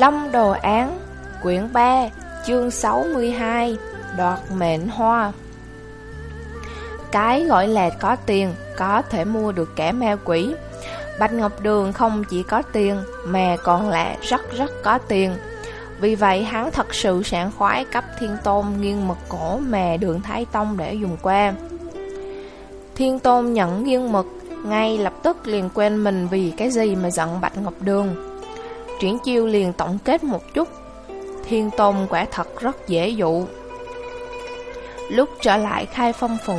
Long Đồ Án, Quyển 3 Chương 62 Đoạt mệnh hoa. Cái gọi là có tiền, Có thể mua được kẻ ma quỷ. Bạch Ngọc Đường không chỉ có tiền, Mà còn là rất rất có tiền. Vì vậy, hắn thật sự sảng khoái cấp thiên tôn nghiêng mật cổ mà đường Thái Tông để dùng qua. Thiên tôn nhận nghiêng mực Ngay lập tức liền quên mình vì cái gì mà giận Bạch Ngọc Đường. Triển chiêu liền tổng kết một chút. Thiên tôn quả thật rất dễ dụ. Lúc trở lại khai phong phủ,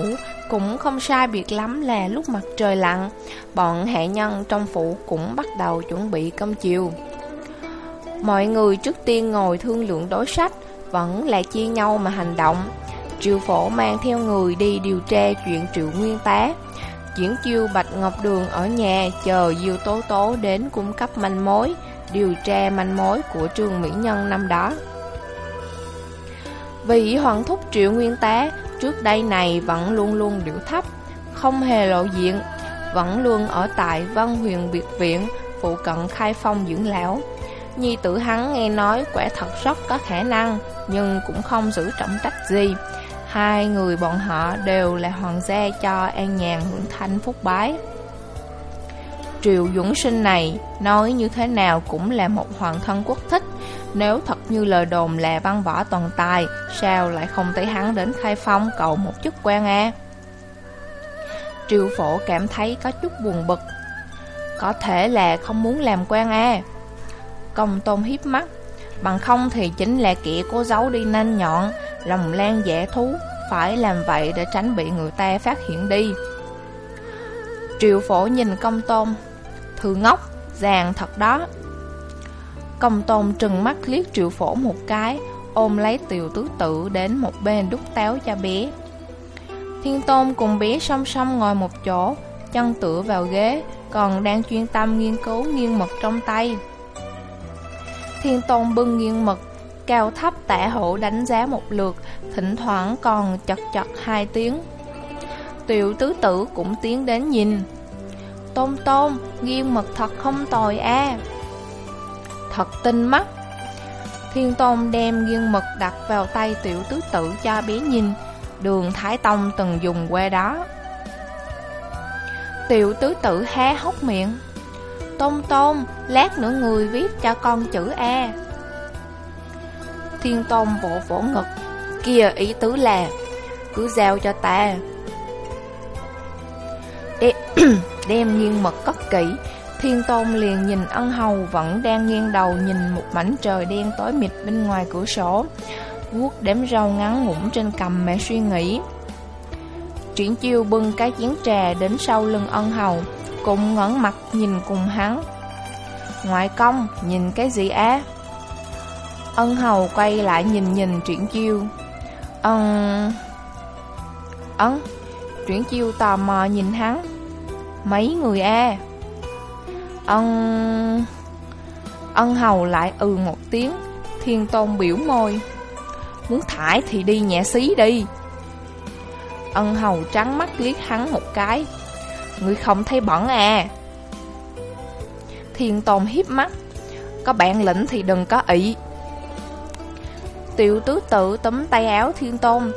Cũng không sai biệt lắm là lúc mặt trời lặn, Bọn hệ nhân trong phủ cũng bắt đầu chuẩn bị cơm chiều. Mọi người trước tiên ngồi thương lượng đối sách, Vẫn là chia nhau mà hành động. Triệu phổ mang theo người đi điều tra chuyện triệu nguyên tá. Chuyển chiêu Bạch Ngọc Đường ở nhà chờ Diêu Tố Tố đến cung cấp manh mối điều tra manh mối của Trương Mỹ Nhân năm đó. Vì Hoàng Thúc Triệu Nguyên Tá trước đây này vẫn luôn luôn điệu thấp, không hề lộ diện, vẫn luôn ở tại Văn Huyền Biệt Viện, phụ cận khai phong dưỡng lão. Nhi tử hắn nghe nói quả thật rất có khả năng, nhưng cũng không giữ trọng trách gì. Hai người bọn họ đều là hoàng gia cho an nhàn hưởng thanh phúc bái. Triệu Dũng Sinh này nói như thế nào cũng là một hoàng thân quốc thích. Nếu thật như lời đồn là văn võ toàn tài, Sao lại không thấy hắn đến khai phong cầu một chức quan a? Triệu Phổ cảm thấy có chút buồn bực. Có thể là không muốn làm quan a. Công tôn hiếp mắt. Bằng không thì chính là kẻ cố giấu đi nanh nhọn, Lòng lan dễ thú, Phải làm vậy để tránh bị người ta phát hiện đi. Triệu phổ nhìn công tôn. Thư ngốc, giàn thật đó. Công tôn trừng mắt liếc triệu phổ một cái Ôm lấy tiểu tứ tự đến một bên đút táo cho bé. Thiên tôn cùng bé song song ngồi một chỗ Chân tựa vào ghế Còn đang chuyên tâm nghiên cứu nghiêng mật trong tay. Thiên tôn bưng nghiêng mật Cao thấp tả hộ đánh giá một lượt Thỉnh thoảng còn chật chật hai tiếng. Tiểu tứ tử cũng tiến đến nhìn Tôn tôn, nghiêng mật thật không tồi a. Thật tinh mắt. Thiên tôn đem nghiêng mật đặt vào tay tiểu tứ tử cho bé nhìn Đường Thái Tông từng dùng qua đó. Tiểu tứ tử há hốc miệng. Tôn tôn, lát nữa người viết cho con chữ A. Thiên tôn vỗ vỗ ngực. Kìa ý tứ là Cứ giao cho ta. Để đem nghiêng mật cất kỹ. Thiên Tôn liền nhìn ân hầu vẫn đang nghiêng đầu nhìn một mảnh trời đen tối mịt bên ngoài cửa sổ. Vuốt đếm râu ngắn ngủn trên cầm mẹ suy nghĩ. Triển chiêu bưng cái chén trà đến sau lưng ân hầu cùng ngẩn mặt nhìn cùng hắn. Ngoại công, nhìn cái gì á? Ân hầu quay lại nhìn nhìn triển chiêu. Ân... ân. Triển chiêu tò mò nhìn hắn. Mấy người a Ân... Ân hầu lại ừ một tiếng. Thiên tôn biểu môi. Muốn thải thì đi nhẹ xí đi. Ân hầu trắng mắt liếc hắn một cái. Ngươi không thấy bẩn à Thiên tôn hiếp mắt. Có bạn lĩnh thì đừng có ị. Tiểu tứ tự tấm tay áo thiên tôn.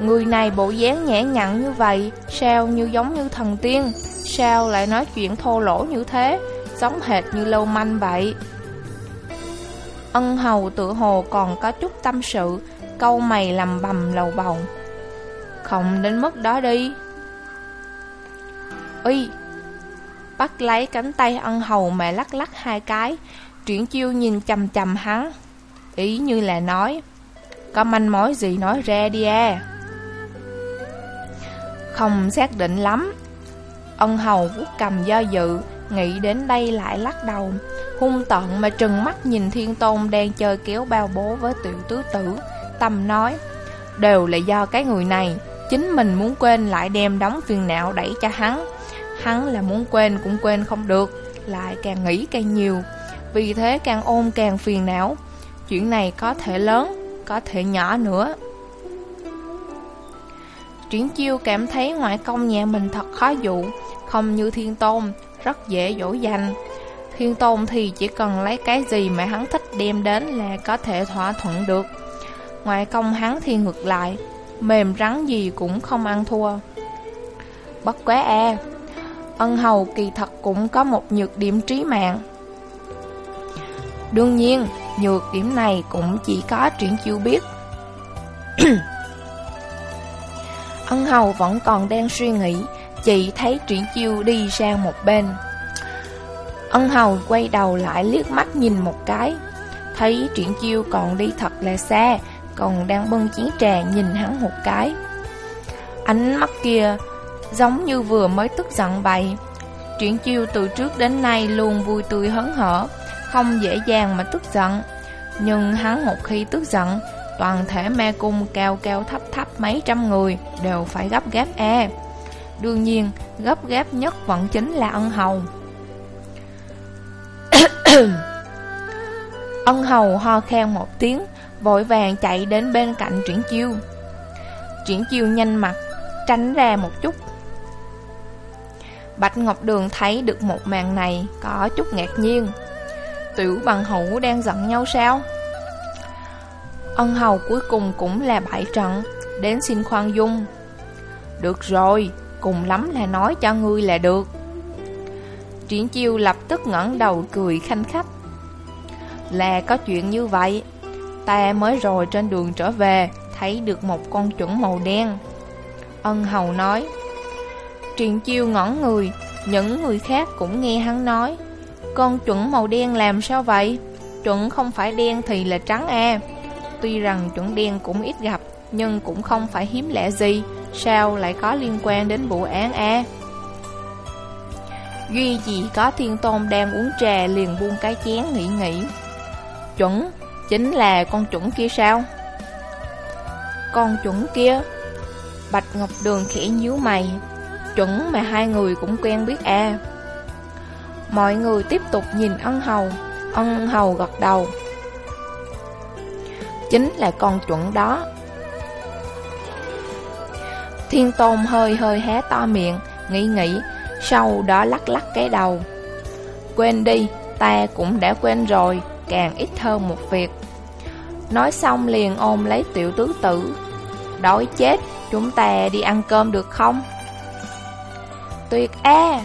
Người này bộ dáng nhẹ nhặn như vậy, Sao như giống như thần tiên? Sao lại nói chuyện thô lỗ như thế? Giống hệt như lâu manh vậy. Ân hầu tự hồ còn có chút tâm sự, Câu mày làm bầm lầu bầu. Không đến mức đó đi. Uy! Bắt lấy cánh tay ân hầu mà lắc lắc hai cái Chuyển chiêu nhìn chầm chầm hắn. Ý như là nói, Có manh mối gì nói ra đi à. Không xác định lắm Ân hầu vuốt cầm do dự, Nghĩ đến đây lại lắc đầu. Hung tận mà trừng mắt nhìn thiên tôn Đang chơi kéo bao bố với tiểu tứ tử Tâm nói, Đều là do cái người này, Chính mình muốn quên lại đem đóng phiền não đẩy cho hắn. Hắn là muốn quên cũng quên không được, Lại càng nghĩ càng nhiều. Vì thế càng ôm càng phiền não. Chuyện này có thể lớn, Có thể nhỏ nữa. Triển chiêu cảm thấy ngoại công nhà mình thật khó dụ không như thiên tôn, rất dễ dỗ dành. Thiên Tôn thì chỉ cần lấy cái gì mà hắn thích đem đến là có thể thỏa thuận được. Ngoài công hắn thì ngược lại, mềm rắn gì cũng không ăn thua. Bất quá e, ân hầu kỳ thật cũng có một nhược điểm trí mạng. Đương nhiên, nhược điểm này cũng chỉ có triển chiêu biết. ân hầu vẫn còn đang suy nghĩ, chị thấy triển chiêu đi sang một bên. Ân hầu quay đầu lại liếc mắt nhìn một cái. Thấy triển chiêu còn đi thật là xa, Còn đang bưng chén trà nhìn hắn một cái. Ánh mắt kia giống như vừa mới tức giận vậy Triển chiêu từ trước đến nay luôn vui tươi hớn hở, Không dễ dàng mà tức giận. Nhưng hắn một khi tức giận, Toàn thể me cung cao cao thấp thấp mấy trăm người Đều phải gấp gáp e. Đương nhiên gấp gáp nhất vẫn chính là ân hầu. Ân hầu ho khen một tiếng Vội vàng chạy đến bên cạnh triển chiêu. Triển chiêu nhanh mặt Tránh ra một chút. Bạch Ngọc Đường thấy được một màn này Có chút ngạc nhiên. Tiểu bằng hữu đang giận nhau sao? Ân hầu cuối cùng cũng là bại trận Đến xin khoan dung. Được rồi Cùng lắm là nói cho ngươi là được. Triển chiêu lập tức ngẩng đầu cười khanh khách. Là có chuyện như vậy, Ta mới rồi trên đường trở về Thấy được một con chuẩn màu đen. Ân hầu nói, Triển chiêu ngẩn người, Những người khác cũng nghe hắn nói. Con chuẩn màu đen làm sao vậy? Chuẩn không phải đen thì là trắng à. Tuy rằng chuẩn đen cũng ít gặp, Nhưng cũng không phải hiếm lạ gì. Sao lại có liên quan đến vụ án a? Duy chỉ có thiên tôn đang uống trà liền buông cái chén nghĩ nghĩ. Chuẩn, chính là con chuẩn kia sao? Con chuẩn kia Bạch Ngọc Đường khẽ nhíu mày. Chuẩn mà hai người cũng quen biết à Mọi người tiếp tục nhìn ân hầu Ân hầu gật đầu. Chính là con chuẩn đó. Thiên Tôn hơi hơi hé to miệng Nghĩ nghĩ sau đó lắc lắc cái đầu. Quên đi, ta cũng đã quên rồi Càng ít hơn một việc. Nói xong liền ôm lấy tiểu tứ tử. Đói chết, chúng ta đi ăn cơm được không? Tuyệt a!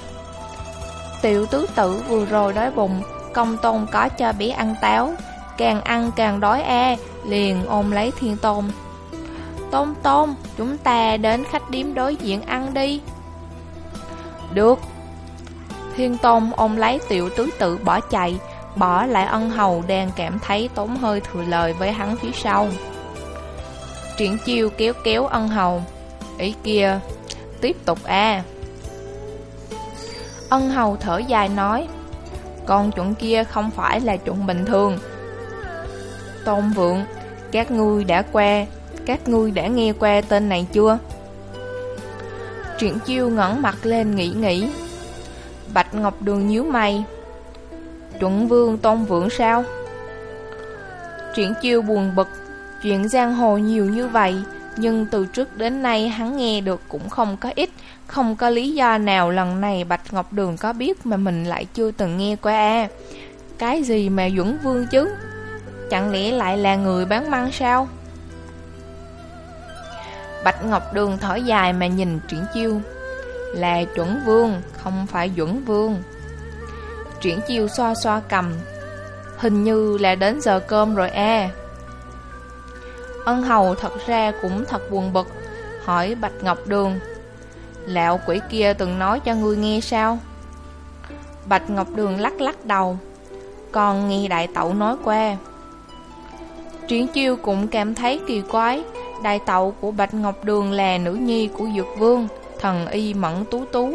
Tiểu tứ tử vừa rồi đói bụng Công tôn có cho bé ăn táo. Càng ăn càng đói e Liền ôm lấy thiên tôn. Tôn tôn, chúng ta đến khách điếm đối diện ăn đi. Được. Thiên Tôn ôm lấy tiểu tứ tự bỏ chạy Bỏ lại ân hầu đang cảm thấy tốn hơi thừa lời với hắn phía sau. Triển chiêu kéo kéo ân hầu. Ý kia Tiếp tục a. Ân hầu thở dài nói Con chuẩn kia không phải là chuẩn bình thường. Tôn vượng Các ngươi đã qua các ngươi đã nghe qua tên này chưa? Triển chiêu ngẩn mặt lên nghĩ nghĩ. Bạch Ngọc Đường nhíu mày. Chuẩn vương tôn vượng sao? Triển chiêu buồn bực. Chuyện giang hồ nhiều như vậy, Nhưng từ trước đến nay hắn nghe được cũng không có ít. Không có lý do nào lần này Bạch Ngọc Đường có biết Mà mình lại chưa từng nghe qua. À. Cái gì mà Duẩn Vương chứ? Chẳng lẽ lại là người bán măng sao? Bạch Ngọc Đường thở dài mà nhìn Triển Chiêu. Là chuẩn vương, không phải chuẩn vương. Triển Chiêu xoa xoa cầm. Hình như là đến giờ cơm rồi à Ân hầu thật ra cũng thật buồn bực Hỏi Bạch Ngọc Đường. Lão quỷ kia từng nói cho ngươi nghe sao? Bạch Ngọc Đường lắc lắc đầu. Còn nghe đại tẩu nói qua. Triển chiêu cũng cảm thấy kỳ quái Đại tẩu của Bạch Ngọc Đường là nữ nhi của Dược Vương, thần y Mẫn Tú Tú,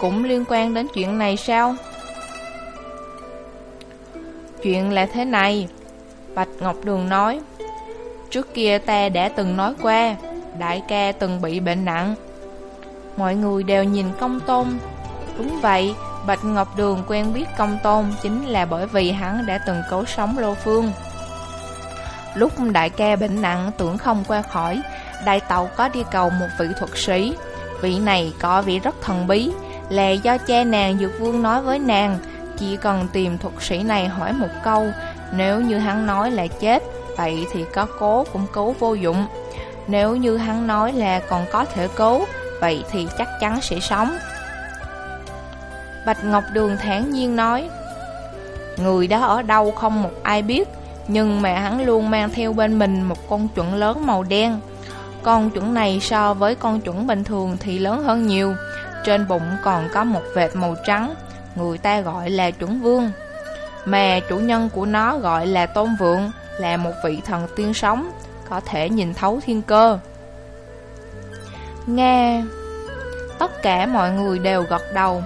cũng liên quan đến chuyện này sao? Chuyện là thế này, Bạch Ngọc Đường nói. Trước kia ta đã từng nói qua, đại ca từng bị bệnh nặng. Mọi người đều nhìn công tôn. Đúng vậy, Bạch Ngọc Đường quen biết công tôn chính là bởi vì hắn đã từng cứu sống Lô Phương. Lúc đại ca bệnh nặng, tưởng không qua khỏi, Đại tàu có đi cầu một vị thuật sĩ. Vị này có vị rất thần bí Là do cha nàng Dược Vương nói với nàng, Chỉ cần tìm thuật sĩ này hỏi một câu, Nếu như hắn nói là chết, Vậy thì có cố cũng cứu vô dụng. Nếu như hắn nói là còn có thể cứu, Vậy thì chắc chắn sẽ sống. Bạch Ngọc Đường thản nhiên nói, Người đó ở đâu không một ai biết. Nhưng mà hắn luôn mang theo bên mình một con chuẩn lớn màu đen. Con chuẩn này so với con chuẩn bình thường thì lớn hơn nhiều. Trên bụng còn có một vệt màu trắng, Người ta gọi là chuẩn vương. Mà chủ nhân của nó gọi là tôn vượng, Là một vị thần tiên sống, Có thể nhìn thấu thiên cơ. Nghe, Tất cả mọi người đều gật đầu,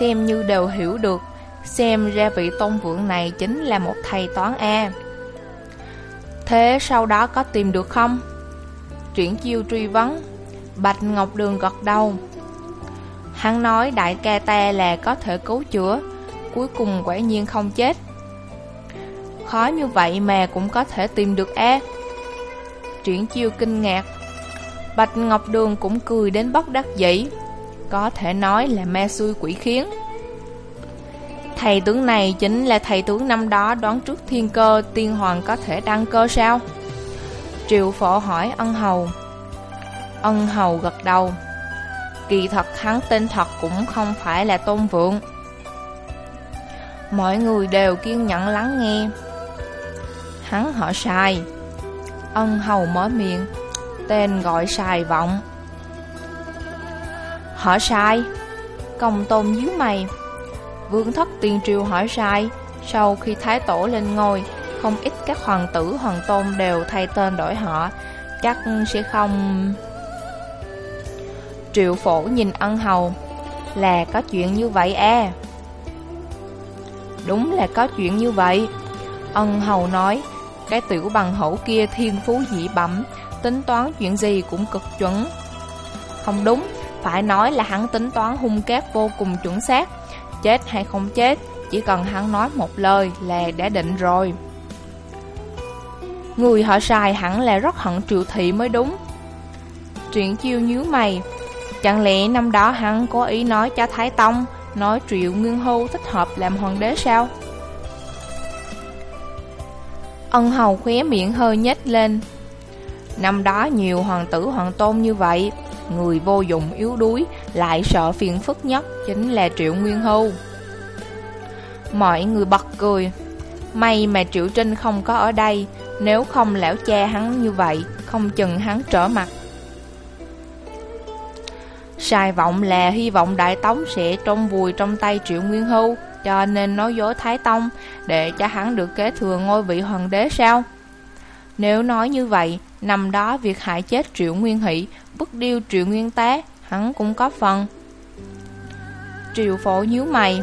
Xem như đều hiểu được, Xem ra vị tôn vượng này chính là một thầy toán A. Thế sau đó có tìm được không? Chuyển chiêu truy vấn. Bạch Ngọc Đường gật đầu. Hắn nói đại ca ta là có thể cứu chữa, Cuối cùng quả nhiên không chết. Khó như vậy mà cũng có thể tìm được A. Chuyển chiêu kinh ngạc. Bạch Ngọc Đường cũng cười đến bất đắc dĩ. Có thể nói là ma xui quỷ khiến. Thầy tướng này chính là thầy tướng năm đó đoán trước thiên cơ, tiên hoàng có thể đăng cơ sao? Triệu phổ hỏi ân hầu. Ân hầu gật đầu. Kỳ thật hắn tên thật cũng không phải là tôn vượng. Mọi người đều kiên nhẫn lắng nghe. Hắn họ sai. Ân hầu mở miệng. Tên gọi sai vọng. Họ sai. Công tôn díu mày. Vương thất tiên triều hỏi sai. Sau khi Thái Tổ lên ngôi, Không ít các hoàng tử, hoàng tôn đều thay tên đổi họ. Chắc sẽ không... Triệu phổ nhìn ân hầu. Là có chuyện như vậy à Đúng là có chuyện như vậy. Ân hầu nói, Cái tiểu bằng hổ kia thiên phú dị bẩm, Tính toán chuyện gì cũng cực chuẩn. Không đúng, Phải nói là hắn tính toán hung cát vô cùng chuẩn xác. Chết hay không chết, Chỉ cần hắn nói một lời là đã định rồi. Người họ xài hẳn là rất hận triệu thị mới đúng. Truyện chiêu nhíu mày. Chẳng lẽ năm đó hắn có ý nói cho Thái Tông, Nói triệu nguyên hưu thích hợp làm hoàng đế sao? Ân hầu khóe miệng hơi nhếch lên. Năm đó nhiều hoàng tử hoàng tôn như vậy Người vô dụng, yếu đuối, Lại sợ phiền phức nhất Chính là Triệu Nguyên Hưu. Mọi người bật cười. May mà Triệu Trinh không có ở đây, Nếu không lão cha hắn như vậy, Không chừng hắn trở mặt. Sai vọng là hy vọng Đại Tống sẽ trông vùi trong tay Triệu Nguyên Hưu, Cho nên nói dối Thái Tông, Để cho hắn được kế thừa ngôi vị hoàng đế sao? Nếu nói như vậy Năm đó việc hại chết Triệu Nguyên Hỷ, Bức điêu Triệu Nguyên Tá Hắn cũng có phần. Triệu phổ nhíu mày.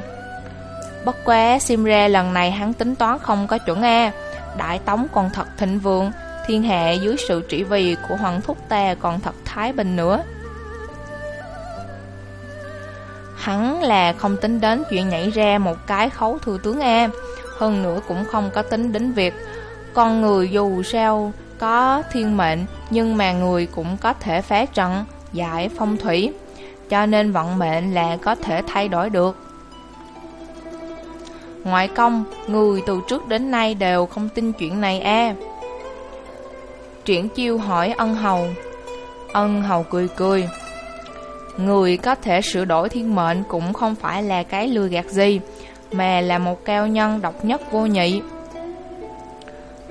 Bất quá xem ra lần này hắn tính toán không có chuẩn A. Đại Tống còn thật thịnh vượng, Thiên hạ dưới sự trị vì của Hoàng Thúc ta còn thật thái bình nữa. Hắn là không tính đến chuyện nhảy ra một cái khấu thừa tướng A. Hơn nữa cũng không có tính đến việc Con người dù sao có thiên mệnh Nhưng mà người cũng có thể phá trận Giải phong thủy. Cho nên vận mệnh là có thể thay đổi được. Ngoại công, người từ trước đến nay đều không tin chuyện này a. Triển chiêu hỏi ân hầu. Ân hầu cười cười. Người có thể sửa đổi thiên mệnh cũng không phải là cái lừa gạt gì Mà là một cao nhân độc nhất vô nhị.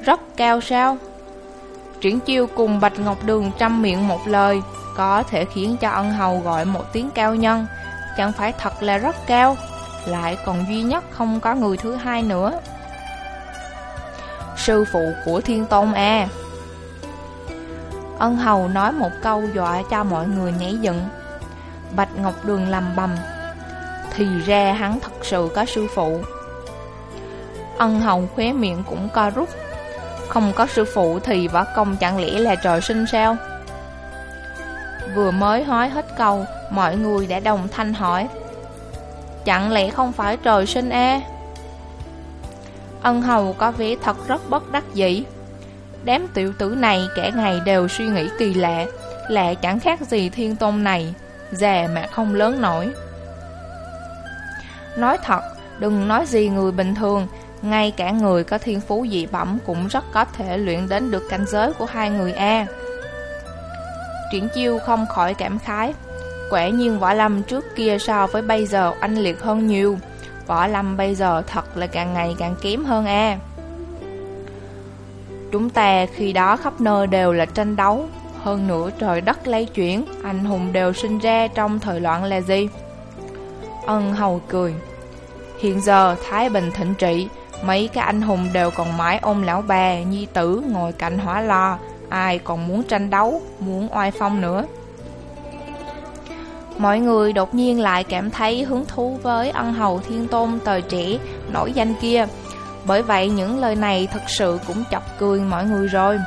Rất cao sao? Triển chiêu cùng Bạch Ngọc Đường trăm miệng một lời, Có thể khiến cho ân hầu gọi một tiếng cao nhân. Chẳng phải thật là rất cao, Lại còn duy nhất không có người thứ hai nữa. Sư phụ của Thiên Tôn à. Ân hầu nói một câu dọa cho mọi người nhảy dựng. Bạch Ngọc Đường lầm bầm. Thì ra hắn thật sự có sư phụ. Ân hầu khóe miệng cũng co rút. Không có sư phụ thì võ công chẳng lẽ là trời sinh sao? Vừa mới hói hết câu Mọi người đã đồng thanh hỏi. Chẳng lẽ không phải trời sinh e Ân hầu có vẻ thật rất bất đắc dĩ. Đám tiểu tử này cả ngày đều suy nghĩ kỳ lạ Lạ chẳng khác gì thiên tôn này Già mà không lớn nổi. Nói thật Đừng nói gì người bình thường, ngay cả người có thiên phú dị bẩm cũng rất có thể luyện đến được cảnh giới của hai người A. Triển chiêu không khỏi cảm khái. Quả nhiên võ lâm trước kia so với bây giờ anh liệt hơn nhiều. Võ lâm bây giờ thật là càng ngày càng kém hơn A. Chúng ta khi đó khắp nơi đều là tranh đấu. Hơn nữa trời đất lay chuyển, anh hùng đều sinh ra trong thời loạn là gì? Ân hầu cười. Hiện giờ Thái Bình thịnh trị, mấy cái anh hùng đều còn mãi ôm lão bà, nhi tử ngồi cạnh hỏa lò, ai còn muốn tranh đấu, muốn oai phong nữa. Mọi người đột nhiên lại cảm thấy hứng thú với ân hầu thiên tôn tờ trẻ nổi danh kia. Bởi vậy những lời này thật sự cũng chọc cười mọi người rồi.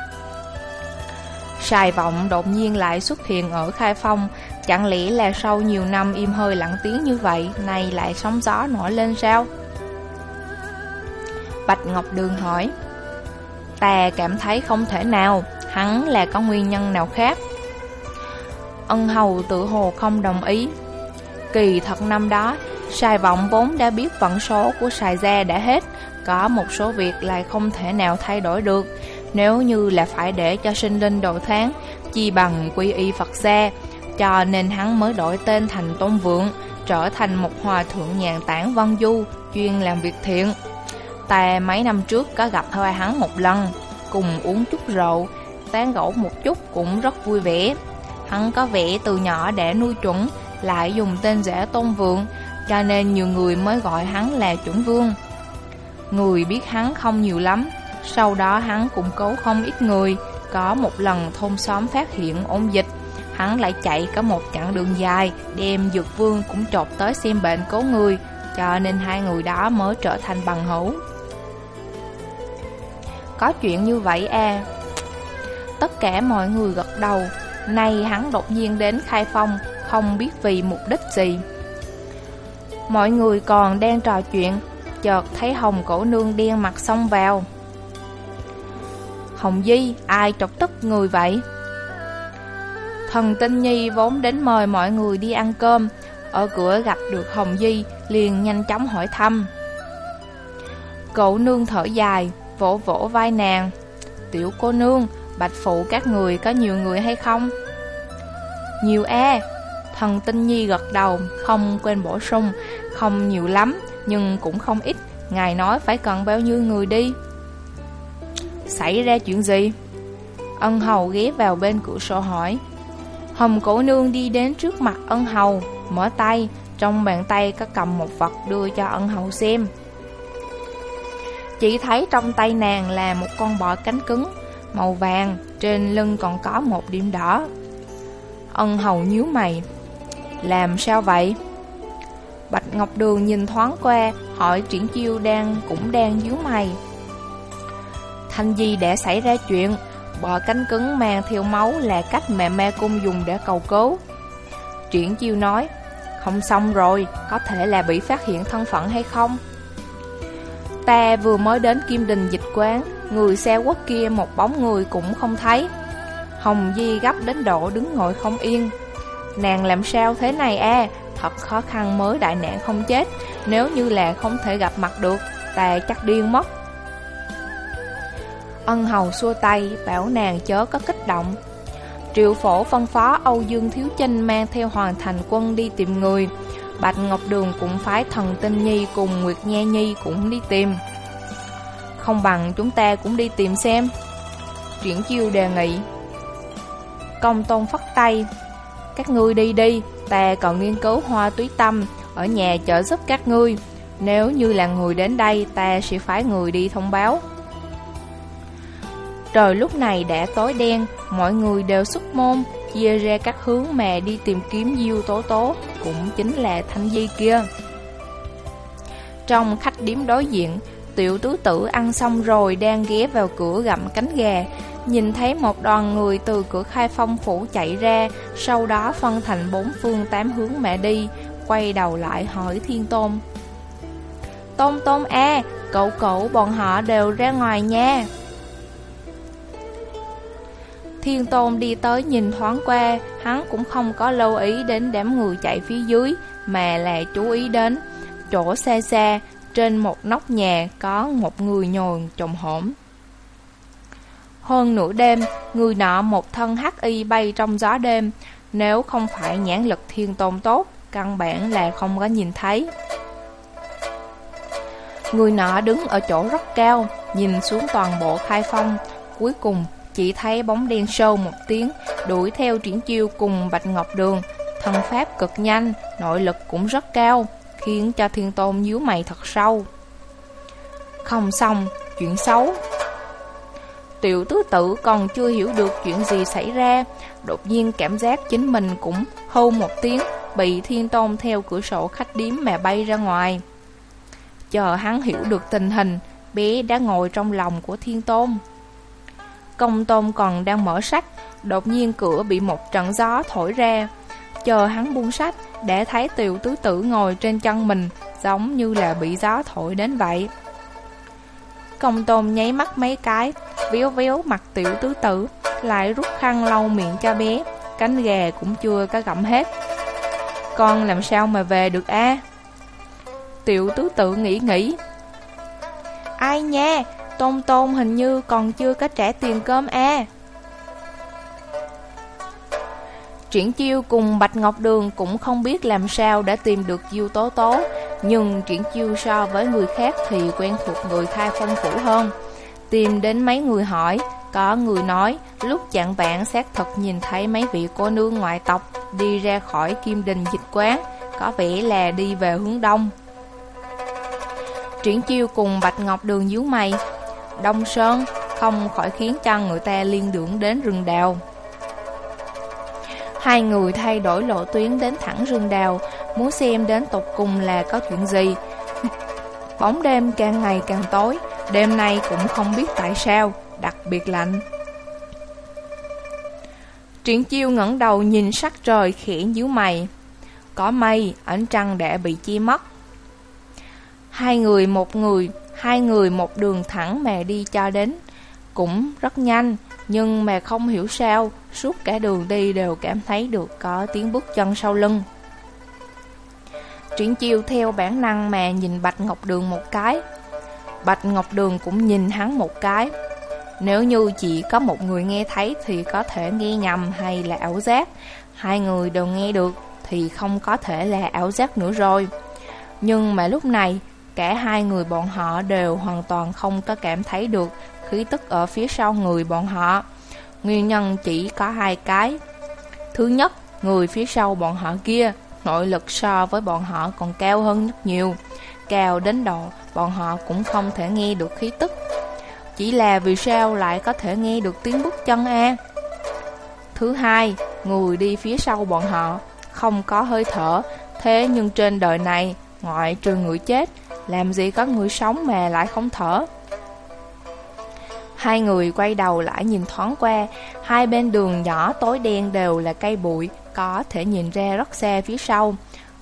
Sài vọng đột nhiên lại xuất hiện ở Khai Phong, chẳng lẽ là sau nhiều năm im hơi lặng tiếng như vậy, nay lại sóng gió nổi lên sao? Bạch Ngọc Đường hỏi. Ta cảm thấy không thể nào, Hắn là có nguyên nhân nào khác. Ân hầu tự hồ không đồng ý. Kỳ thật năm đó, Sài vọng vốn đã biết vận số của Sài Gia đã hết, Có một số việc lại không thể nào thay đổi được. Nếu như là phải để cho sinh linh độ tháng Chi bằng quy y Phật gia, Cho nên hắn mới đổi tên thành Tôn Vượng, Trở thành một hòa thượng nhàn tản văn du Chuyên làm việc thiện. Ta mấy năm trước có gặp hai hắn một lần, Cùng uống chút rượu, Tán gẫu một chút cũng rất vui vẻ. Hắn có vẻ từ nhỏ để nuôi chuẩn, Lại dùng tên giả tôn vượng, Cho nên nhiều người mới gọi hắn là chuẩn vương. Người biết hắn không nhiều lắm, Sau đó hắn cũng cấu không ít người, Có một lần thôn xóm phát hiện ôn dịch, Hắn lại chạy có một chặng đường dài, Đem dược vương cũng trột tới xem bệnh cố người, Cho nên hai người đó mới trở thành bằng hữu có chuyện như vậy à Tất cả mọi người gật đầu. Nay hắn đột nhiên đến khai phong Không biết vì mục đích gì. Mọi người còn đang trò chuyện Chợt thấy Hồng cổ nương đen mặt xông vào. Hồng Di, ai trọc tức người vậy? Thần Tinh Nhi vốn đến mời mọi người đi ăn cơm. Ở cửa gặp được Hồng Di liền nhanh chóng hỏi thăm. Cậu nương thở dài vỗ vỗ vai nàng. Tiểu cô nương, bạch phụ các người có nhiều người hay không? Nhiều e, thần tinh nhi gật đầu, không quên bổ sung, không nhiều lắm, nhưng cũng không ít, ngài nói phải cần bao nhiêu người đi. Xảy ra chuyện gì? Ân hầu ghé vào bên cửa sổ hỏi. Hồng cổ nương đi đến trước mặt ân hầu, mở tay, trong bàn tay có cầm một vật đưa cho ân hầu xem. Chỉ thấy trong tay nàng là một con bọ cánh cứng, màu vàng, trên lưng còn có một điểm đỏ. Ân hầu nhíu mày, làm sao vậy? Bạch Ngọc Đường nhìn thoáng qua, hỏi triển chiêu đang cũng đang nhíu mày. Thanh Di đã xảy ra chuyện, bọ cánh cứng mang theo máu là cách mẹ ma cung dùng để cầu cứu. Triển chiêu nói, không xong rồi, có thể là bị phát hiện thân phận hay không? Ta vừa mới đến Kim Đình dịch quán, người xe quốc kia một bóng người cũng không thấy. Hồng Di gấp đến độ đứng ngồi không yên. Nàng làm sao thế này a thật khó khăn mới đại nạn không chết, nếu như là không thể gặp mặt được, ta chắc điên mất. Ân hầu xua tay, bảo nàng chớ có kích động. Triệu phổ phân phó Âu Dương Thiếu Chinh mang theo hoàn thành quân đi tìm người, Bạch Ngọc Đường cũng phái thần tinh nhi cùng Nguyệt Nha Nhi cũng đi tìm. Không bằng chúng ta cũng đi tìm xem. Triển chiêu đề nghị. Công tôn phất tay. Các ngươi đi đi, ta còn nghiên cứu hoa túy tâm, ở nhà trợ giúp các ngươi. Nếu như là người đến đây, ta sẽ phái người đi thông báo. Trời lúc này đã tối đen, mọi người đều xuất môn, chia ra các hướng mà đi tìm kiếm Diêu Tố Tố, cũng chính là Thanh Di kia. Trong khách điếm đối diện, tiểu tứ tử ăn xong rồi đang ghé vào cửa gặm cánh gà, nhìn thấy một đoàn người từ cửa khai phong phủ chạy ra, sau đó phân thành bốn phương tám hướng mẹ đi, quay đầu lại hỏi Thiên Tôn. Tôn Tôn A, cậu cậu bọn họ đều ra ngoài nha. Thiên Tôn đi tới nhìn thoáng qua, hắn cũng không có lưu ý đến đám người chạy phía dưới, mà là chú ý đến chỗ xa xa, Trên một nóc nhà có một người nhồi trồng hổm. Hơn nửa đêm, người nọ một thân hắc y bay trong gió đêm. Nếu không phải nhãn lực thiên tôn tốt Căn bản là không có nhìn thấy. Người nọ đứng ở chỗ rất cao Nhìn xuống toàn bộ khai phong Cuối cùng chỉ thấy bóng đen sâu một tiếng, Đuổi theo triển chiêu cùng Bạch Ngọc Đường. Thân pháp cực nhanh, Nội lực cũng rất cao, Khiến cho thiên tôn nhíu mày thật sâu. Không xong, Chuyện xấu. Tiểu tứ tử còn chưa hiểu được chuyện gì xảy ra, Đột nhiên cảm giác chính mình cũng hô một tiếng, Bị thiên tôn theo cửa sổ khách điếm mà bay ra ngoài. Chờ hắn hiểu được tình hình, Bé đã ngồi trong lòng của thiên tôn. Công tôn còn đang mở sách. Đột nhiên cửa bị một trận gió thổi ra. Chờ hắn buông sách, Để thấy tiểu tứ tử ngồi trên chân mình, Giống như là bị gió thổi đến vậy. Công tôn nháy mắt mấy cái, Véo véo mặt tiểu tứ tử, Lại rút khăn lau miệng cho bé. Cánh gà cũng chưa có gặm hết. Con làm sao mà về được a? Tiểu tứ tử nghĩ nghĩ. Ai nha Tôn tôn hình như còn chưa có trả tiền cơm à. Triển chiêu cùng Bạch Ngọc Đường cũng không biết làm sao đã tìm được Diêu Tố Tố, Nhưng Triển chiêu so với người khác thì quen thuộc người khai phong phủ hơn. Tìm đến mấy người hỏi, Có người nói, lúc chặn bạn xác thực nhìn thấy mấy vị cô nương ngoại tộc Đi ra khỏi kim đình dịch quán, Có vẻ là đi về hướng đông. Triển chiêu cùng Bạch Ngọc Đường díu mày Đông Sơn không khỏi khiến cho người ta liên tưởng đến rừng đào. Hai người thay đổi lộ tuyến đến thẳng rừng đào Muốn xem đến tục cùng là có chuyện gì. Bóng đêm càng ngày càng tối Đêm nay cũng không biết tại sao Đặc biệt lạnh. Triển chiêu ngẩng đầu nhìn sắc trời khẽ nhíu mày. Có mây, ánh trăng đã bị chia mất. Hai người một người, hai người một đường thẳng mè đi cho đến. Cũng rất nhanh, nhưng mà không hiểu sao, suốt cả đường đi đều cảm thấy được có tiếng bước chân sau lưng. Triển chiêu theo bản năng mè nhìn Bạch Ngọc Đường một cái. Bạch Ngọc Đường cũng nhìn hắn một cái. Nếu như chỉ có một người nghe thấy thì có thể nghe nhầm hay là ảo giác. Hai người đều nghe được thì không có thể là ảo giác nữa rồi. Nhưng mà lúc này, Cả hai người bọn họ đều hoàn toàn không có cảm thấy được khí tức ở phía sau người bọn họ. Nguyên nhân chỉ có hai cái. Thứ nhất, người phía sau bọn họ kia, nội lực so với bọn họ còn cao hơn rất nhiều. Cao đến độ bọn họ cũng không thể nghe được khí tức. Chỉ là vì sao lại có thể nghe được tiếng bước chân a? Thứ hai, người đi phía sau bọn họ không có hơi thở, thế nhưng trên đời này, ngoại trừ người chết, làm gì có người sống mà lại không thở? Hai người quay đầu lại nhìn thoáng qua. Hai bên đường nhỏ tối đen đều là cây bụi, Có thể nhìn ra rất xa phía sau.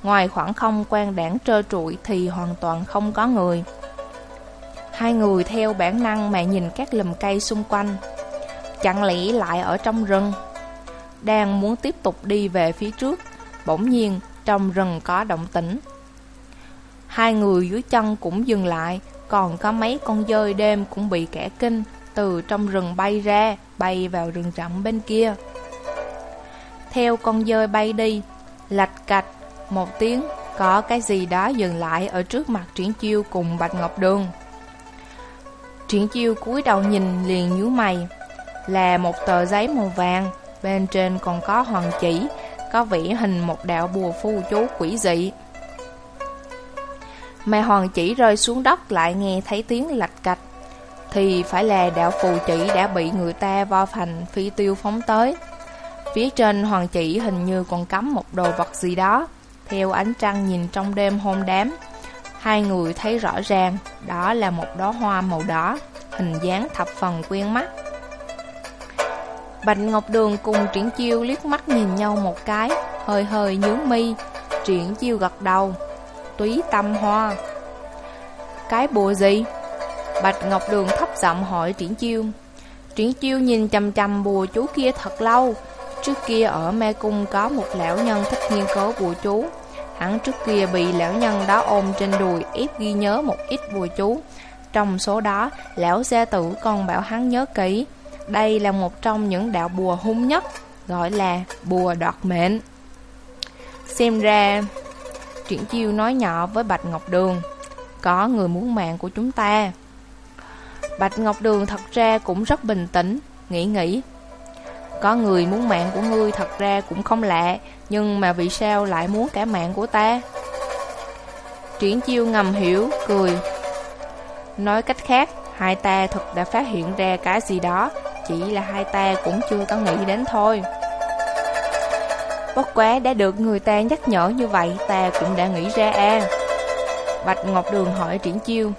Ngoài khoảng không quan đảng trơ trụi Thì hoàn toàn không có người. Hai người theo bản năng mà nhìn các lùm cây xung quanh. Chẳng lẽ lại ở trong rừng? Đang muốn tiếp tục đi về phía trước, Bỗng nhiên trong rừng có động tĩnh. Hai người dưới chân cũng dừng lại, Còn có mấy con dơi đêm cũng bị kẻ kinh, Từ trong rừng bay ra, Bay vào rừng rậm bên kia. Theo con dơi bay đi, Lạch cạch, Một tiếng, Có cái gì đó dừng lại Ở trước mặt Triển Chiêu cùng Bạch Ngọc Đường. Triển Chiêu cúi đầu nhìn liền nhíu mày, Là một tờ giấy màu vàng, Bên trên còn có hoàng chỉ, Có vẽ hình một đạo bùa phu chú quỷ dị mà hoàng chỉ rơi xuống đất lại nghe thấy tiếng lạch cạch. Thì phải là đạo phù chỉ đã bị người ta vo thành phi tiêu phóng tới. Phía trên hoàng chỉ hình như còn cắm một đồ vật gì đó. Theo ánh trăng nhìn trong đêm hôn đám, Hai người thấy rõ ràng Đó là một đóa hoa màu đỏ, Hình dáng thập phần quen mắt. Bạch Ngọc Đường cùng Triển Chiêu liếc mắt nhìn nhau một cái, Hơi hơi nhướng mi, Triển Chiêu gật đầu túy tâm hoa Cái bùa gì? Bạch Ngọc Đường thấp giọng hỏi Triển Chiêu Triển Chiêu nhìn chầm chầm bùa chú kia thật lâu Trước kia ở mê cung có một lão nhân thích nghiên cứu bùa chú Hắn trước kia bị lão nhân đó ôm trên đùi ép ghi nhớ một ít bùa chú. Trong số đó, lão gia tử còn bảo hắn nhớ kỹ. Đây là một trong những đạo bùa hung nhất, gọi là bùa đoạt mệnh. Xem ra, Triển Chiêu nói nhỏ với Bạch Ngọc Đường, có người muốn mạng của chúng ta. Bạch Ngọc Đường thật ra cũng rất bình tĩnh, nghĩ nghĩ. Có người muốn mạng của ngươi thật ra cũng không lạ, nhưng mà vì sao lại muốn cả mạng của ta? Triển chiêu ngầm hiểu, cười. Nói cách khác, hai ta thật đã phát hiện ra cái gì đó, chỉ là hai ta cũng chưa có nghĩ đến thôi. Bất quá đã được người ta nhắc nhở như vậy, ta cũng đã nghĩ ra à. Bạch Ngọc Đường hỏi Triển Chiêu,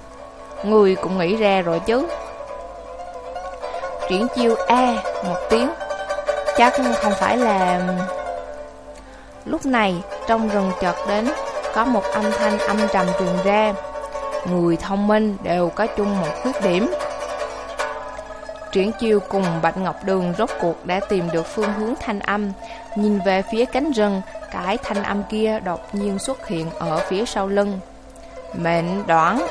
Người cũng nghĩ ra rồi chứ. Triển Chiêu a một tiếng, chắc không phải là... Lúc này, trong rừng chợt đến, có một âm thanh âm trầm truyền ra. Người thông minh đều có chung một khuyết điểm. Triển chiêu cùng Bạch Ngọc Đường rốt cuộc đã tìm được phương hướng thanh âm. Nhìn về phía cánh rừng, cái thanh âm kia đột nhiên xuất hiện ở phía sau lưng. Mệnh đoán